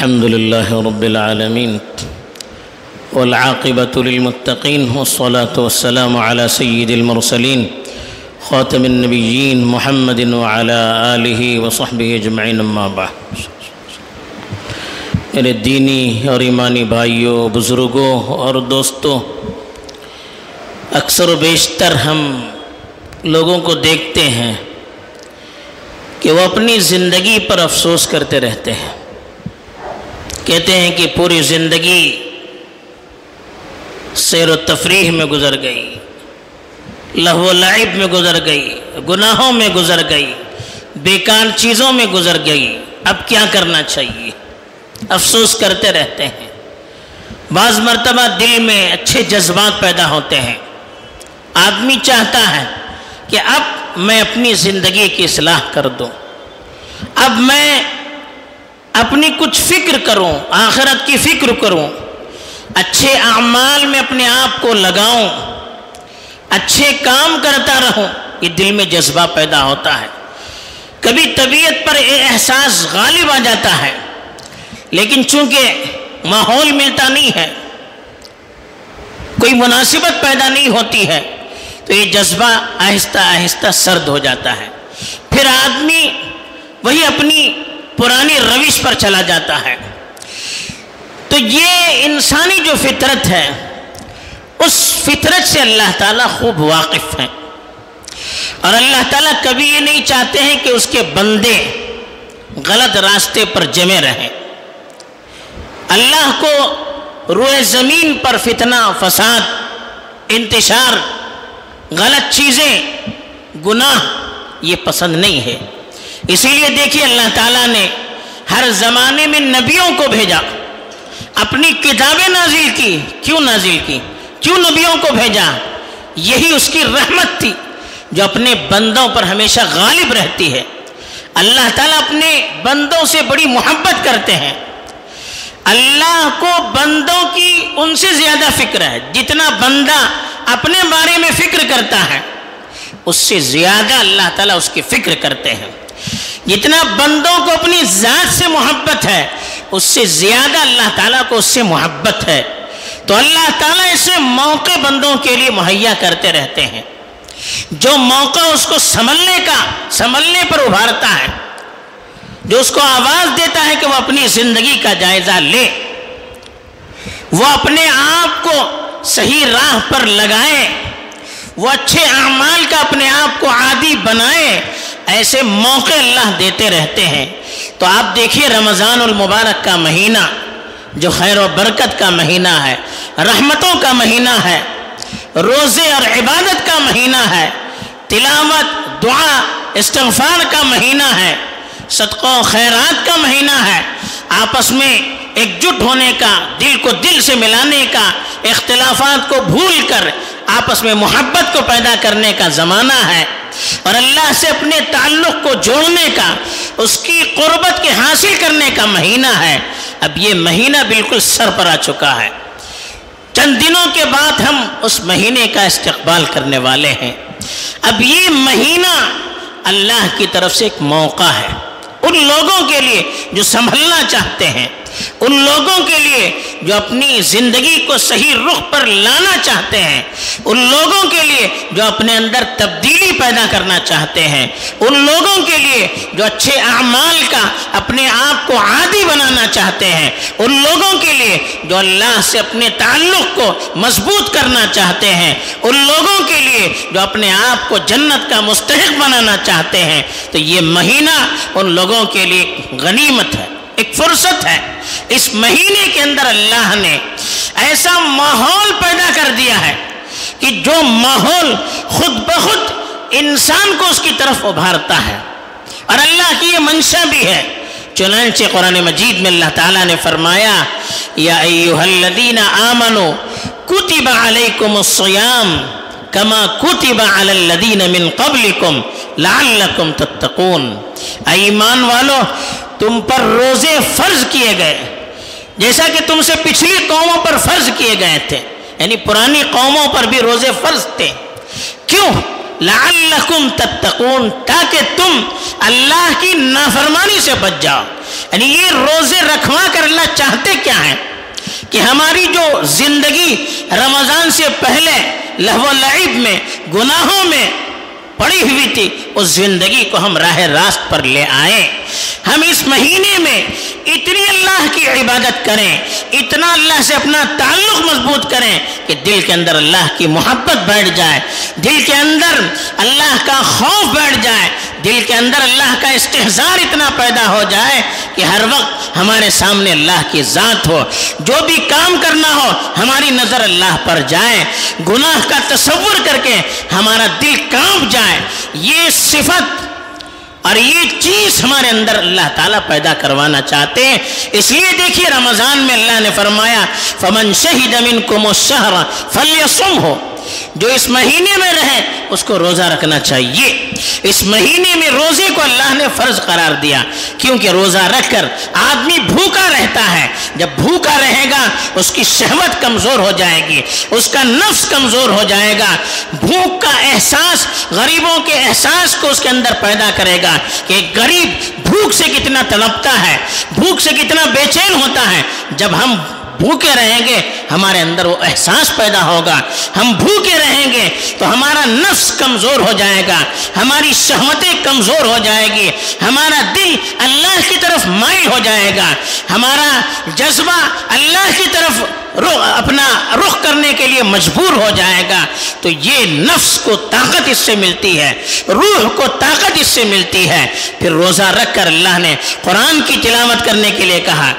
الحمد لله رب العالمين والعاقبة للمتقين والصلاة والسلام على سيد المرسلين خاتم النبيين محمد وعلى آله وصحبه اجمعين اما بعد. میرے دینی اور ایمانی بھائیوں بزرگوں اور دوستوں اکثر و بیشتر ہم لوگوں کو دیکھتے ہیں کہ وہ اپنی زندگی پر افسوس کرتے رہتے ہیں۔ کہتے ہیں کہ پوری زندگی سیر و تفریح میں گزر گئی، لہو و لعب میں گزر گئی، گناہوں میں گزر گئی، بیکار چیزوں میں گزر گئی۔ اب کیا کرنا چاہیے؟ افسوس کرتے رہتے ہیں۔ بعض مرتبہ دل میں اچھے جذبات پیدا ہوتے ہیں۔ آدمی چاہتا ہے کہ اب میں اپنی زندگی کی اصلاح کر دوں۔ اب میں اپنی کچھ فکر کروں، آخرت کی فکر کروں، اچھے اعمال میں اپنے آپ کو لگاؤں، اچھے کام کرتا رہوں، یہ دل میں جذبہ پیدا ہوتا ہے۔ کبھی طبیعت پر یہ احساس غالب آ جاتا ہے، لیکن چونکہ ماحول ملتا نہیں ہے، کوئی مناسبت پیدا نہیں ہوتی ہے، تو یہ جذبہ آہستہ آہستہ سرد ہو جاتا ہے۔ پھر آدمی وہی اپنی پرانی روش پر چلا جاتا ہے۔ تو یہ انسانی جو فطرت ہے، اس فطرت سے اللہ تعالیٰ خوب واقف ہیں۔ اور اللہ تعالیٰ کبھی یہ نہیں چاہتے ہیں کہ اس کے بندے غلط راستے پر جمے رہیں۔ اللہ کو روئے زمین پر فتنہ، فساد، انتشار، غلط چیزیں، گناہ یہ پسند نہیں ہے۔ اسی لیے دیکھیے اللہ تعالیٰ نے ہر زمانے میں نبیوں کو بھیجا، اپنی کتابیں نازل کی۔ کیوں نازل کی؟ کیوں نبیوں کو بھیجا؟ یہی اس کی رحمت تھی جو اپنے بندوں پر ہمیشہ غالب رہتی ہے۔ اللہ تعالیٰ اپنے بندوں سے بڑی محبت کرتے ہیں۔ اللہ کو بندوں کی ان سے زیادہ فکر ہے۔ جتنا بندہ اپنے بارے میں فکر کرتا ہے، اس سے زیادہ اللہ تعالیٰ اس کی فکر کرتے ہیں۔ جتنا بندوں کو اپنی ذات سے محبت ہے، اس سے زیادہ اللہ تعالیٰ کو اس سے محبت ہے۔ تو اللہ تعالیٰ اسے موقع بندوں کے لیے مہیا کرتے رہتے ہیں۔ جو موقع اس کو سنبھلنے کا، سنبھلنے پر ابھارتا ہے، جو اس کو آواز دیتا ہے کہ وہ اپنی زندگی کا جائزہ لے، وہ اپنے آپ کو صحیح راہ پر لگائے، وہ اچھے اعمال کا اپنے آپ کو عادی بنائے ایسے موقع اللہ دیتے رہتے ہیں۔ تو آپ دیکھیے رمضان المبارک کا مہینہ، جو خیر و برکت کا مہینہ ہے، رحمتوں کا مہینہ ہے، روزے اور عبادت کا مہینہ ہے، تلاوت، دعا، استغفار کا مہینہ ہے صدقہ و خیرات کا مہینہ ہے۔ آپس میں ایک جٹ ہونے کا، دل کو دل سے ملانے کا، اختلافات کو بھول کر آپس میں محبت کو پیدا کرنے کا زمانہ ہے۔ اور اللہ سے اپنے تعلق کو جوڑنے کا، اس کی قربت کے حاصل کرنے کا مہینہ ہے۔ اب یہ مہینہ بالکل سر پر آ چکا ہے۔ چند دنوں کے بعد ہم اس مہینے کا استقبال کرنے والے ہیں۔ اب یہ مہینہ اللہ کی طرف سے ایک موقع ہے۔ ان لوگوں کے لیے جو سنبھلنا چاہتے ہیں۔ ان لوگوں کے لیے جو اپنی زندگی کو صحیح رخ پر لانا چاہتے ہیں، ان لوگوں کے لیے جو اپنے اندر تبدیلی پیدا کرنا چاہتے ہیں، ان لوگوں کے لیے جو اچھے اعمال کا اپنے آپ کو عادی بنانا چاہتے ہیں، ان لوگوں کے لیے جو اللہ سے اپنے تعلق کو مضبوط کرنا چاہتے ہیں، ان لوگوں کے لیے جو اپنے آپ کو جنت کا مستحق بنانا چاہتے ہیں۔ تو یہ مہینہ ان لوگوں کے لیے غنیمت ہے۔ ایک فرصت ہے۔ اس مہینے کے اندر اللہ نے ایسا ماحول پیدا کر دیا ہے کہ جو ماحول خود بخود انسان کو اس کی طرف ابھارتا ہے۔ اور اللہ کی یہ منشا بھی ہے۔ چنانچہ قرآن مجید میں اللہ تعالیٰ نے فرمایا، یا ایوہ الذین آمنوا، کتب علیکم الصیام کما کتب علی الذین من قبلکم لعلکم تتقون۔ ایمان والو تم پر روزے فرض کیے گئے۔ جیسا کہ تم سے پچھلی قوموں پر فرض کیے گئے تھے یعنی پرانی قوموں پر بھی روزے فرض تھے۔ کیوں؟ لعلکم تتقون، تاکہ تم اللہ کی نافرمانی سے بچ جاؤ۔ یعنی یہ روزے رکھوا کر اللہ چاہتے کیا ہیں؟ کہ ہماری جو زندگی رمضان سے پہلے لہو لعب میں، گناہوں میں پڑی ہوئی تھی، اس زندگی کو ہم راہ راست پر لے آئیں۔ ہم اس مہینے میں اتنی اللہ کی عبادت کریں، اتنا اللہ سے اپنا تعلق مضبوط کریں کہ دل کے اندر اللہ کی محبت بیٹھ جائے۔ دل کے اندر اللہ کا خوف بیٹھ جائے۔ دل کے اندر اللہ کا استحصار اتنا پیدا ہو جائے کہ ہر وقت ہمارے سامنے اللہ کی ذات ہو۔ جو بھی کام کرنا ہو، ہماری نظر اللہ پر جائے۔ گناہ کا تصور کر کے ہمارا دل کانپ جائے۔ یہ صفت اور یہ چیز ہمارے اندر اللہ تعالیٰ پیدا کروانا چاہتے ہیں۔ اس لیے دیکھیے رمضان میں اللہ نے فرمایا، فمن شہید امین کو مشہر فلیسم ہو جو اس مہینے میں رہے، اس کو روزہ رکھنا چاہیے۔ اس مہینے میں روزے کو اللہ نے فرض قرار دیا، کیونکہ روزہ رکھ کر آدمی بھوکا رہتا ہے۔ جب بھوکا رہے گا، اس کی شہوت کمزور ہو جائے گی، اس کا نفس کمزور ہو جائے گا۔ بھوک کا احساس، غریبوں کے احساس کو اس کے اندر پیدا کرے گا کہ ایک غریب بھوک سے کتنا تڑپتا ہے، بھوک سے کتنا بے چین ہوتا ہے۔ جب ہم بھوکے رہیں گے، ہمارے اندر وہ احساس پیدا ہوگا۔ ہم بھوکے رہیں گے تو ہمارا نفس کمزور ہو جائے گا، ہماری شہمتیں کمزور ہو جائے گی، ہمارا دل اللہ کی طرف مائل ہو جائے گا۔ ہمارا جذبہ اللہ کی طرف اپنا رخ کرنے کے لیے مجبور ہو جائے گا۔ تو یہ نفس کو طاقت اس سے ملتی ہے، روح کو طاقت اس سے ملتی ہے۔ پھر روزہ رکھ کر اللہ نے قرآن کی تلاوت کرنے کے لیے کہا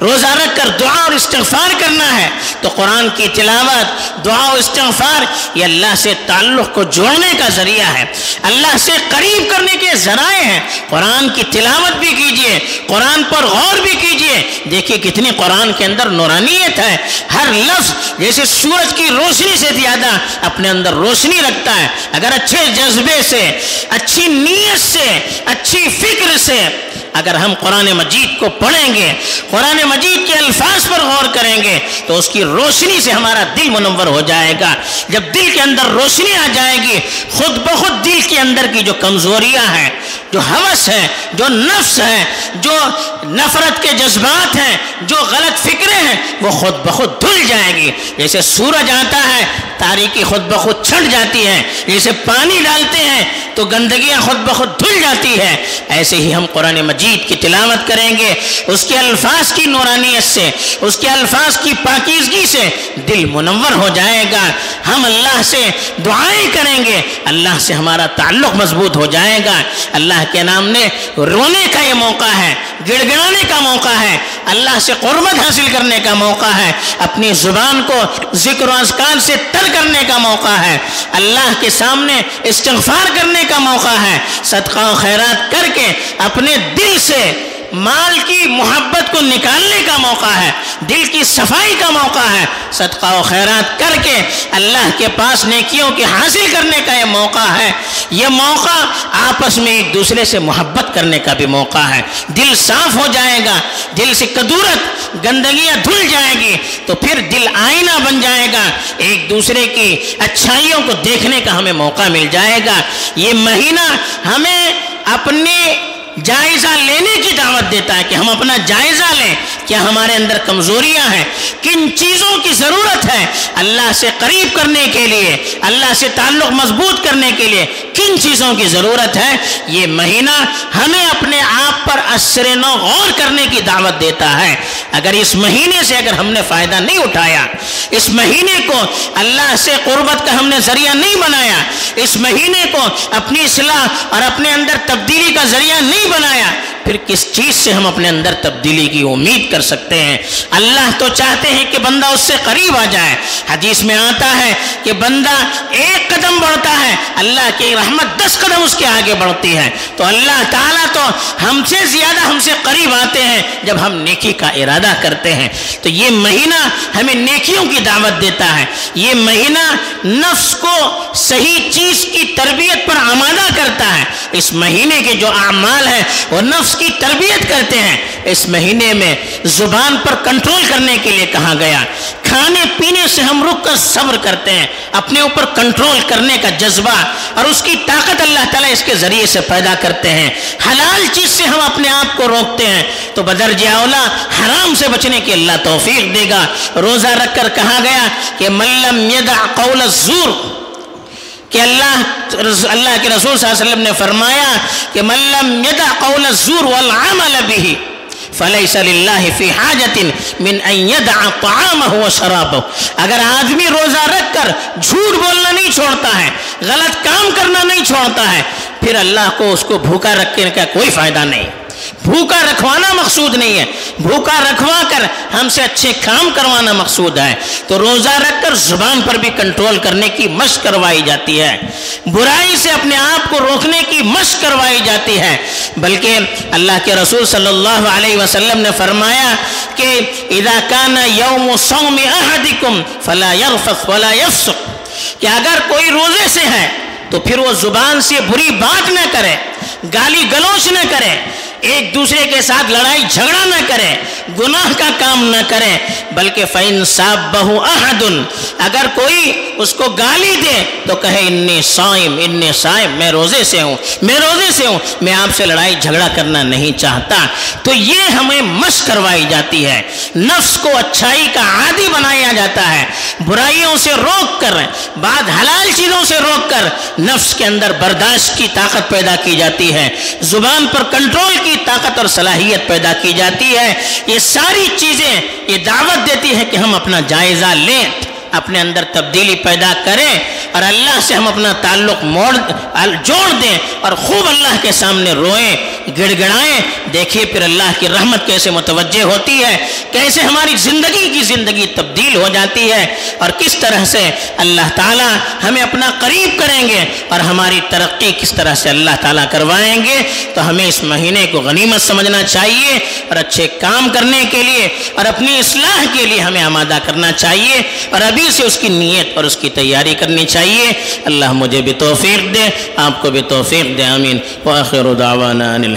روزہ رکھ کر دعا اور استغفار کرنا ہے، تو قرآن کی تلاوت، دعا اور استغفار، یہ اللہ سے تعلق کو جوڑنے کا ذریعہ ہے۔ اللہ سے قریب کرنے کے ذرائع ہیں۔ قرآن کی تلاوت بھی کیجیے، قرآن پر غور بھی کیجیے۔ دیکھیے کتنی قرآن کے اندر نورانیت ہے۔ ہر لفظ جیسے سورج کی روشنی سے زیادہ اپنے اندر روشنی رکھتا ہے۔ اگر اچھے جذبے سے، اچھی نیت سے، اچھی فکر سے اگر ہم قرآن مجید کو پڑھیں گے، قرآن مجید کے الفاظ پر غور کریں گے تو اس کی روشنی سے ہمارا دل منور ہو جائے گا۔ جب دل کے اندر روشنی آ جائے گی، خود بخود دل کے اندر کی جو کمزوریاں ہیں، جو حوث ہے جو نفس ہے جو نفرت کے جذبات ہیں، جو غلط فکریں ہیں، وہ خود بخود دھل جائے گی۔ جیسے سورج آتا ہے تاریخی خود بخود چھٹ جاتی ہے جیسے پانی ڈالتے ہیں تو گندگیاں خود بخود دھل جاتی ہے ایسے ہی ہم قرآن مجید کی تلاوت کریں گے، اس کے الفاظ کی نورانیت سے، اس کے الفاظ کی پاکیزگی سے دل منور ہو جائے گا۔ ہم اللہ سے دعائیں کریں گے، اللہ سے ہمارا تعلق مضبوط ہو جائے گا۔ اللہ کے نام نے رونے کا یہ موقع ہے گڑ گڑانے کا موقع ہے۔ اللہ سے قربت حاصل کرنے کا موقع ہے، اپنی زبان کو ذکر و اذکار سے تر کرنے کا موقع ہے۔ اللہ کے سامنے استغفار کرنے کا موقع ہے۔ صدقہ و خیرات کر کے اپنے دل سے مال کی محبت کو نکالنے کا موقع ہے، دل کی صفائی کا موقع ہے۔ صدقہ و خیرات کر کے اللہ کے پاس نیکیوں کے حاصل کرنے کا یہ موقع ہے۔ یہ موقع آپس میں ایک دوسرے سے محبت کرنے کا بھی موقع ہے۔ دل صاف ہو جائے گا، دل سے کدورت گندگیاں دھل جائے گی۔ تو پھر دل آئینہ بن جائے گا۔ ایک دوسرے کی اچھائیوں کو دیکھنے کا ہمیں موقع مل جائے گا۔ یہ مہینہ ہمیں اپنے جائزہ لینے کی دعوت دیتا ہے کہ ہم اپنا جائزہ لیں کیا ہمارے اندر کمزوریاں ہیں، کن چیزوں کی ضرورت ہے اللہ سے قریب کرنے کے لیے، اللہ سے تعلق مضبوط کرنے کے لیے کن چیزوں کی ضرورت ہے؟ یہ مہینہ ہمیں اپنے آپ پر اثر نو غور کرنے کی دعوت دیتا ہے۔ اگر اس مہینے سے اگر ہم نے فائدہ نہیں اٹھایا، اس مہینے کو اللہ سے قربت کا ہم نے ذریعہ نہیں بنایا، اس مہینے کو اپنی اصلاح اور اپنے اندر تبدیلی کا ذریعہ نہیں بنایا۔ پھر کس چیز سے ہم اپنے اندر تبدیلی کی امید کر سکتے ہیں؟ اللہ تو چاہتے ہیں کہ بندہ اس سے قریب آ جائے۔ حدیث میں آتا ہے کہ بندہ ایک قدم بڑھتا ہے، اللہ کی رحمت دس قدم اس کے آگے بڑھتی ہے۔ تو اللہ تعالیٰ تو ہم سے زیادہ ہم سے قریب آتے ہیں جب ہم نیکی کا ارادہ کرتے ہیں۔ تو یہ مہینہ ہمیں نیکیوں کی دعوت دیتا ہے۔ یہ مہینہ نفس کو صحیح چیز کی تربیت پر آمادہ کرتا ہے۔ اس مہینے کے جو اعمال ہیں، وہ نفس کی تربیت کرتے ہیں۔ اس مہینے میں زبان پر کنٹرول کرنے کے لیے کہا گیا۔ کھانے پینے سے ہم رک کر صبر کرتے ہیں۔ اپنے اوپر کنٹرول کرنے کا جذبہ اور اس کی طاقت اللہ تعالیٰ اس کے ذریعے سے پیدا کرتے ہیں۔ حلال چیز سے ہم اپنے آپ کو روکتے ہیں۔ تو بدرج اولا حرام سے بچنے کی اللہ توفیق دے گا۔ روزہ رکھ کر کہا گیا کہ ملم یدع قول الزور کہ اللہ اللہ کے رسول صلی اللہ علیہ وسلم نے فرمایا کہ ملم یدع قول الزور والعمل به فلیس للہ فی حاجت من ان یدع طعامه وشرابه اگر آدمی روزہ رکھ کر جھوٹ بولنا نہیں چھوڑتا ہے، غلط کام کرنا نہیں چھوڑتا ہے، پھر اللہ کو اس کو بھوکا رکھنے کا کوئی فائدہ نہیں۔ بھوکا رکھوانا مقصود نہیں ہے۔ بھوکا رکھوا کر ہم سے اچھے کام کروانا مقصود ہے۔ تو روزہ رکھ کر زبان پر بھی کنٹرول کرنے کی مشق کروائی جاتی ہے۔ برائی سے اپنے آپ کو روکنے کی مشق کروائی جاتی ہے۔ بلکہ اللہ کے رسول صلی اللہ علیہ وسلم نے فرمایا کہ اذا کان یوم صوم احدکم فلا یرفث ولا یفسق۔ کہ اگر کوئی روزے سے ہے تو پھر وہ زبان سے بری بات نہ کرے، گالی گلوچ نہ کرے۔ ایک دوسرے کے ساتھ لڑائی جھگڑا نہ کرے، گناہ کا کام نہ کرے، بلکہ فَإِن صَابَّهُ أَحَدٌ، اگر کوئی اس کو گالی دے تو کہے انی صائم انی صائم، میں روزے سے ہوں، میں روزے سے ہوں، میں آپ سے لڑائی جھگڑا کرنا نہیں چاہتا۔ تو یہ ہمیں مشق کروائی جاتی ہے۔ نفس کو اچھائی کا عادی بنایا جاتا ہے۔ برائیوں سے روک کر، بعد حلال چیزوں سے روک کر، نفس کے اندر برداشت کی طاقت پیدا کی جاتی ہے۔ زبان پر کنٹرول کی طاقت اور صلاحیت پیدا کی جاتی ہے، یہ ساری چیزیں یہ دعوت دیتی ہے کہ ہم اپنا جائزہ لیں، اپنے اندر تبدیلی پیدا کریں اور اللہ سے ہم اپنا تعلق موڑ، جوڑ دیں اور خوب اللہ کے سامنے روئیں۔ گڑ گڑائیں دیکھیے پھر اللہ کی رحمت کیسے متوجہ ہوتی ہے، کیسے ہماری زندگی کی زندگی تبدیل ہو جاتی ہے اور کس طرح سے اللہ تعالیٰ ہمیں اپنا قریب کریں گے اور ہماری ترقی کس طرح سے اللہ تعالیٰ کروائیں گے۔ تو ہمیں اس مہینے کو غنیمت سمجھنا چاہیے اور اچھے کام کرنے کے لیے اور اپنی اصلاح کے لیے ہمیں آمادہ کرنا چاہیے اور ابھی سے اس کی نیت اور اس کی تیاری کرنی چاہیے۔ اللہ مجھے بھی توفیق دے، آپ کو بھی توفیق دے، آمین۔ وآخر دعوانا ان